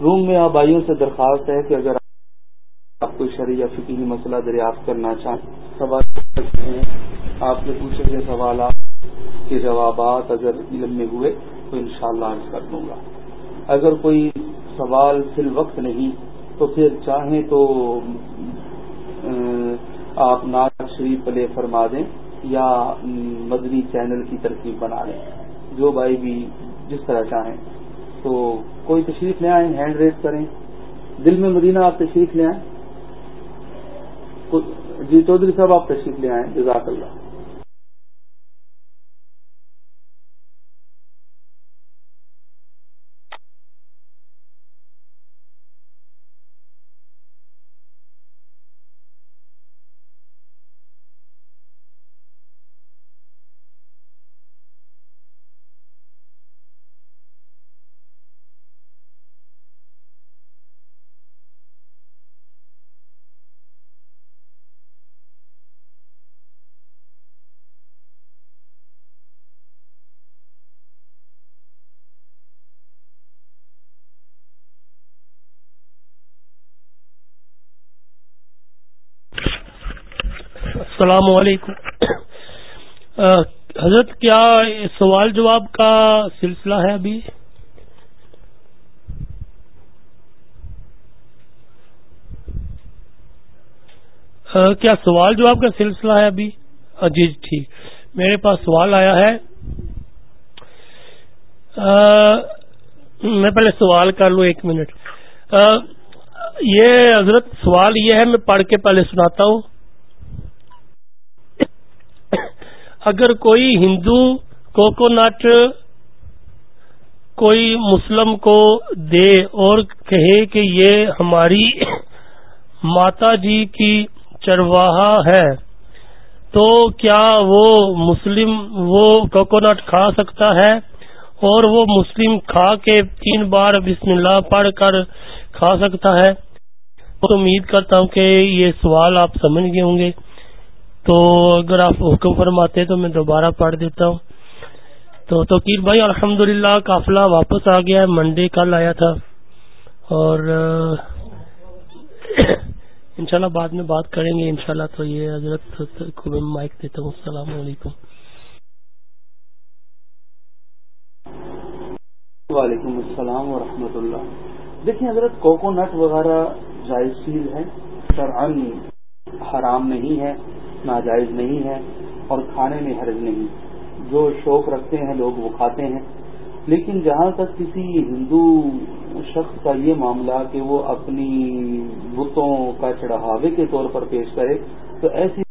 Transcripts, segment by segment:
روم میں آبائیوں سے درخواست ہے کہ اگر آپ کوئی شرعی یا فکی مسئلہ دریافت کرنا چاہیں، سوال ہیں، آپ سے پوچھے گئے سوالات کے جوابات اگر علم میں ہوئے تو انشاءاللہ شاء کر دوں گا۔ اگر کوئی سوال فی الوقت نہیں تو پھر چاہیں تو آپ ناز شریف پلے فرما دیں یا مدنی چینل کی ترکیب بنا لیں۔ جو بھائی بھی جس طرح چاہیں۔ تو کوئی تشریف لے آئیں ہینڈ ریس کریں۔ دل میں مدینہ آپ تشریف لے آئیں۔ جی چودھری صاحب آپ تشریف لے آئیں، جزاک اللہ۔ السلام علیکم۔ حضرت، کیا سوال جواب کا سلسلہ ہے ابھی؟ کیا سوال جواب کا سلسلہ ہے ابھی؟ جی،, جی ٹھیک۔ میرے پاس سوال آیا ہے۔ میں پہلے سوال کر لوں، ایک منٹ۔ یہ حضرت، سوال یہ ہے، میں پڑھ کے پہلے سناتا ہوں۔ اگر کوئی ہندو کوکونٹ کوئی مسلم کو دے اور کہے کہ یہ ہماری ماتا جی کی چرواہا ہے، تو کیا وہ مسلم وہ کوکونٹ کھا سکتا ہے؟ اور وہ مسلم کھا کے تین بار بسم اللہ پڑھ کر کھا سکتا ہے؟ امید کرتا ہوں کہ یہ سوال آپ سمجھ گئے ہوں گے۔ تو اگر آپ حکم فرماتے تو میں دوبارہ پڑھ دیتا ہوں۔ تو توقیر بھائی الحمد للہ قافلہ واپس آ گیا ہے۔ منڈے کل آیا تھا۔ اور، انشاءاللہ بعد میں بات کریں گے۔ انشاءاللہ تو یہ حضرت کو میں مائک دیتا ہوں۔ السلام علیکم۔ وعلیکم السلام ورحمۃ اللہ۔ دیکھیں حضرت، کوکونٹ وغیرہ جائز چیز ہے شرعن حرام نہیں ہے۔ ناجائز نہیں ہے اور کھانے میں حرج نہیں۔ جو شوق رکھتے ہیں لوگ وہ کھاتے ہیں۔ لیکن جہاں تک کسی ہندو شخص کا یہ معاملہ کہ وہ اپنی بتوں کا چڑھاوے کے طور پر پیش کرے، تو ایسی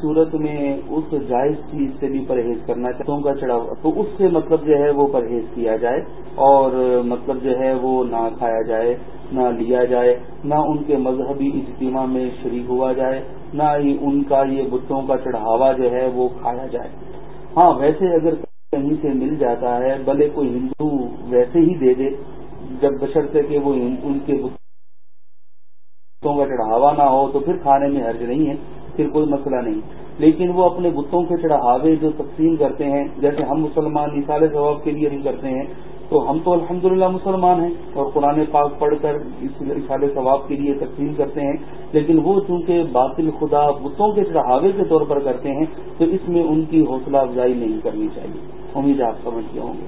صورت میں اس جائز چیز سے بھی پرہیز کرنا چاہتا کا چڑھاوا تو اس سے مطلب جو ہے وہ پرہیز کیا جائے اور مطلب جو ہے وہ نہ کھایا جائے۔ نہ لیا جائے، نہ ان کے مذہبی اجتماع میں شریک ہوا جائے، نہ ہی ان کا یہ بتوں کا چڑھاوا جو ہے وہ کھایا جائے۔ ہاں ویسے اگر کہیں سے مل جاتا ہے، بھلے کوئی ہندو ویسے ہی دے دے، جب بشرطے کہ وہ ان کے بتوں کا چڑھاوا نہ ہو، تو پھر کھانے میں حرج نہیں ہے، پھر کوئی مسئلہ نہیں۔ لیکن وہ اپنے بتوں کے چڑھاوے جو تقسیم کرتے ہیں، جیسے ہم مسلمان نثال ثواب کے لیے نہیں کرتے ہیں تو ہم تو الحمدللہ مسلمان ہیں اور قرآن پاک پڑھ کر اس اشال ثواب کے لیے تقسیم کرتے ہیں، لیکن وہ چونکہ باطل خدا بتوں کے چڑھاوے کے طور پر کرتے ہیں، تو اس میں ان کی حوصلہ افزائی نہیں کرنی چاہیے۔ امید آپ سمجھ گئے ہوں گے۔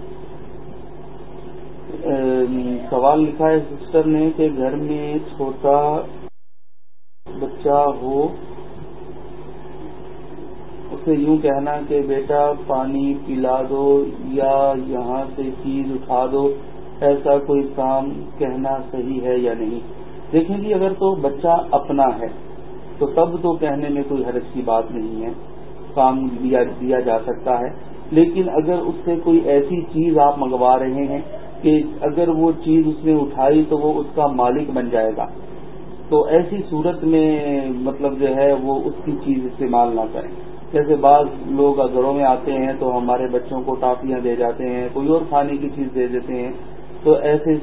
سوال لکھا ہے، سسٹر نے کہ گھر میں چھوٹا بچہ ہو اسے یوں کہنا کہ بیٹا پانی پلا دو یا یہاں سے چیز اٹھا دو، ایسا کوئی کام کہنا صحیح ہے یا نہیں؟ دیکھیں گی اگر تو بچہ اپنا ہے، تو تب تو کہنے میں کوئی حرج کی بات نہیں ہے، کام دیا جا سکتا ہے۔ لیکن اگر اس سے کوئی ایسی چیز آپ منگوا رہے ہیں کہ اگر وہ چیز اس نے اٹھائی تو وہ اس کا مالک بن جائے گا، تو ایسی صورت میں مطلب جو ہے وہ اس کی چیز استعمال نہ کریں۔ جیسے بعض لوگ گھروں میں آتے ہیں تو ہمارے بچوں کو ٹافیاں دے جاتے ہیں، کوئی اور کھانے کی چیز دے دیتے ہیں۔ تو ایسے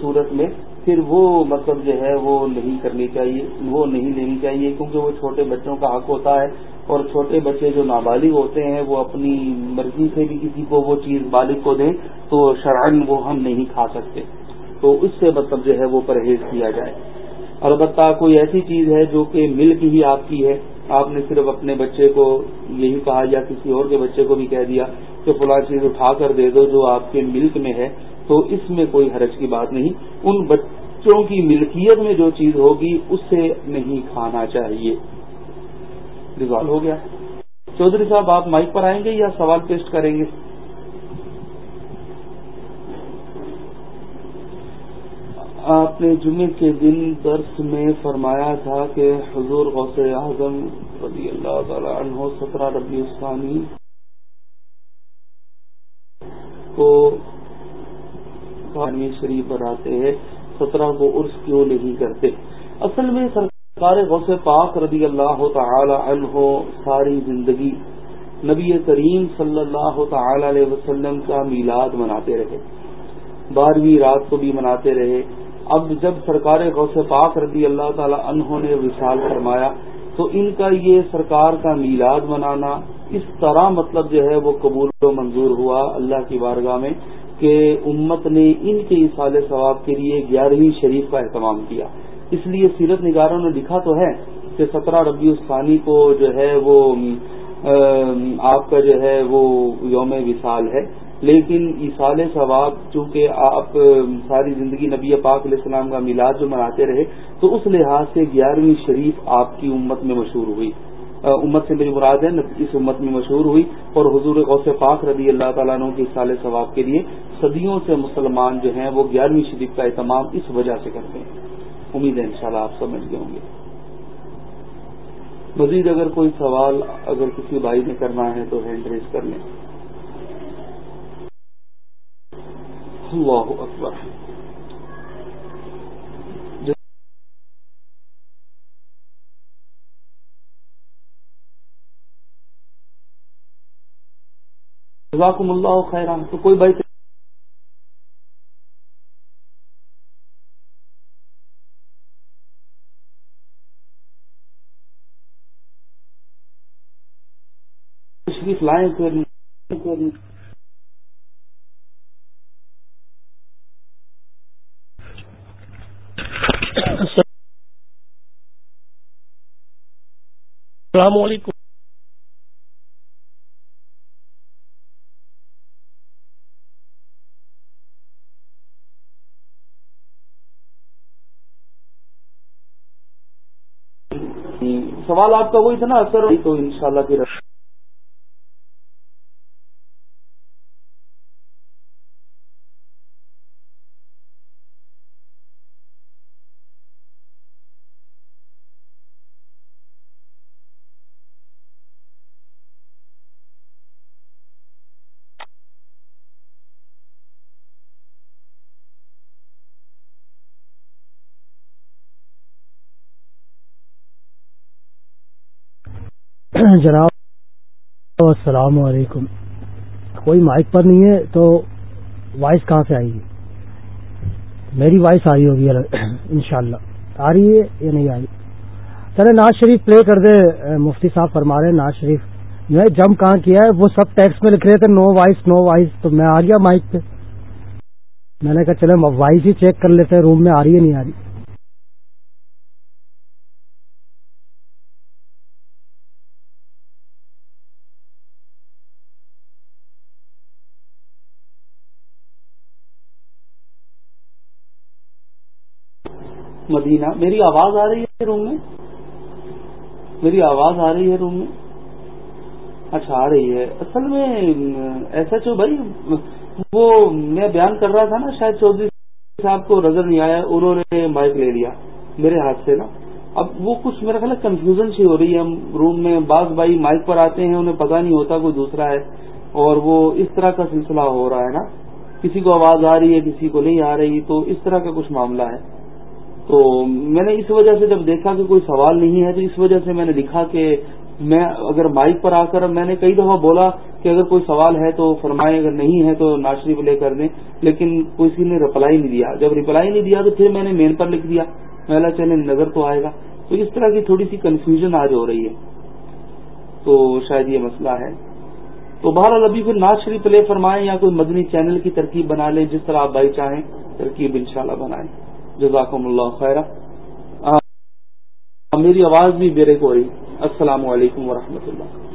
صورت میں پھر وہ مطلب جو ہے وہ نہیں کرنی چاہیے، وہ نہیں لینی چاہیے، کیونکہ وہ چھوٹے بچوں کا حق ہوتا ہے۔ اور چھوٹے بچے جو نابالغ ہوتے ہیں، وہ اپنی مرضی سے بھی کسی کو وہ چیز بالغ کو دیں تو شرائن وہ ہم نہیں کھا سکتے۔ تو اس سے مطلب جو ہے وہ پرہیز کیا جائے۔ البتہ کوئی ایسی چیز ہے جو کہ ملک ہی آپ کی ہے۔ آپ نے صرف اپنے بچے کو یہی کہا یا کسی اور کے بچے کو بھی کہہ دیا کہ فلاں چیز اٹھا کر دے دو جو آپ کے ملک میں ہے، تو اس میں کوئی حرج کی بات نہیں۔ ان بچوں کی ملکیت میں جو چیز ہوگی اس سے نہیں کھانا چاہیے۔ ریزالو ہو گیا۔ چودھری صاحب، آپ مائک پر آئیں گے یا سوال پیسٹ کریں گے؟ آپ نے جمعے کے دن درس میں فرمایا تھا کہ حضور غوث اعظم رضی اللہ تعالی عنہ، سترہ ربی اسانی کو شریف بناتے ہیں، سترہ کو عرس کیوں نہیں کرتے؟ اصل میں سرکار غوث پاک رضی اللہ تعالی عنہ ساری زندگی نبی کریم صلی اللہ تعالی علیہ وسلم کا میلاد مناتے رہے۔ بارہویں رات کو بھی مناتے رہے۔ اب جب سرکار غوث پاک رضی اللہ تعالی عنہ نے وشال فرمایا تو ان کا یہ سرکار کا میلاد منانا اس طرح مطلب جو ہے وہ قبول و منظور ہوا اللہ کی بارگاہ میں کہ امت نے ان کے اصال ثواب کے لیے گیارہویں شریف کا اہتمام کیا۔ اس لیے سیرت نگاروں نے لکھا تو ہے کہ سترہ ربیع الثانی کو جو ہے وہ آپ کا جو ہے وہ یوم وصال ہے۔ لیکن ایسال ثواب چونکہ آپ ساری زندگی نبی پاک علیہ السلام کا میلاد جو مناتے رہے تو اس لحاظ سے گیارہویں شریف آپ کی امت میں مشہور ہوئی۔ امت سے میری مراد ہے اس امت میں مشہور ہوئی۔ اور حضور غوث پاک رضی اللہ تعالیٰ عنہ کے سال ثواب کے لیے صدیوں سے مسلمان جو ہیں وہ گیارہویں شریف کا اہتمام اس وجہ سے کرتے ہیں۔ امید ہے انشاءاللہ آپ سمجھ گئے ہوں گے۔ مزید اگر کوئی سوال اگر کسی بھائی نے کرنا ہے تو ہینڈ ریز کر لیں۔ اللہ اکبر۔ جزاکم اللہ خیران تو کوئی بھائی تشریف لائیں پھر السلام علیکم۔ سوال آپ کا وہی تھا نا سر تو انشاءاللہ شاء اللہ جناب؟ السلام علیکم۔ کوئی مائک پر نہیں ہے تو وائس کہاں سے آئے گی میری وائس آئی ہوگی انشاءاللہ۔ آ رہی ہے یا نہیں آ رہی چلے، ناز شریف پلے کر دے مفتی صاحب فرما رہے ناز شریف۔ میں جم کہاں کیا ہے؟ وہ سب ٹیکس میں لکھ رہے تھے نو وائس نو وائس تو میں آ گیا مائک پہ۔ میں نے کہا، چلے وائس ہی چیک کر لیتے روم میں آ رہی ہے، نہیں آ رہی۔ مدینہ، میری آواز آ رہی ہے روم میں؟ میری آواز آ رہی ہے روم میں؟ اچھا آ رہی ہے۔ اصل میں ایسا چو بھائی، وہ میں بیان کر رہا تھا نا، شاید چودھری صاحب کو نظر نہیں آیا، انہوں نے مائک لے لیا میرے ہاتھ سے نا۔ اب وہ کچھ میرا خیال کنفیوژن سی ہو رہی ہے روم میں بعض بھائی مائک پر آتے ہیں، انہیں پتا نہیں ہوتا کوئی دوسرا ہے، اور وہ اس طرح کا سلسلہ ہو رہا ہے نا۔ کسی کو آواز آ رہی ہے، کسی کو نہیں آ رہی، تو اس طرح کا کچھ معاملہ ہے۔ تو میں نے اس وجہ سے جب دیکھا کہ کوئی سوال نہیں ہے تو اس وجہ سے میں نے لکھا کہ میں اگر مائک پر آ کر میں نے کئی دفعہ بولا کہ اگر کوئی سوال ہے تو فرمائیں، اگر نہیں ہے تو ناشری لے کر دیں۔ لیکن کسی نے رپلائی نہیں دیا۔ جب رپلائی نہیں دیا تو پھر میں نے مین پر لکھ دیا۔ میلا چلے نظر تو آئے گا۔ تو اس طرح کی تھوڑی سی کنفیوژن آج ہو رہی ہے۔ تو شاید یہ مسئلہ ہے۔ تو بہرحال ابھی کوئی نعت شریف پلے فرمائیں یا کوئی مدنی چینل کی ترکیب بنا لیں، جس طرح آپ بھائی چاہیں ترکیب انشاءاللہ بنائیں۔ جزاکم اللہ خیر میری آواز بھی میرے کو رہی السلام علیکم ورحمۃ اللہ۔